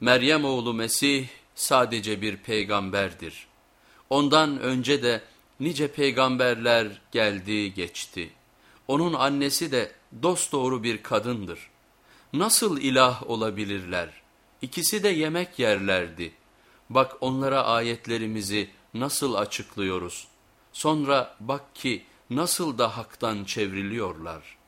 Meryem oğlu Mesih sadece bir peygamberdir. Ondan önce de nice peygamberler geldi geçti. Onun annesi de dosdoğru bir kadındır. Nasıl ilah olabilirler? İkisi de yemek yerlerdi. Bak onlara ayetlerimizi nasıl açıklıyoruz. Sonra bak ki nasıl da haktan çevriliyorlar.''